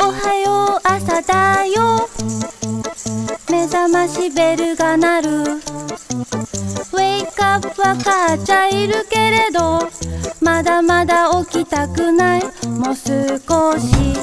おはよう朝だよ。目覚ましベルが鳴る。ウェイクアップは母ちゃんいるけれどまだまだ起きたくない。もう少し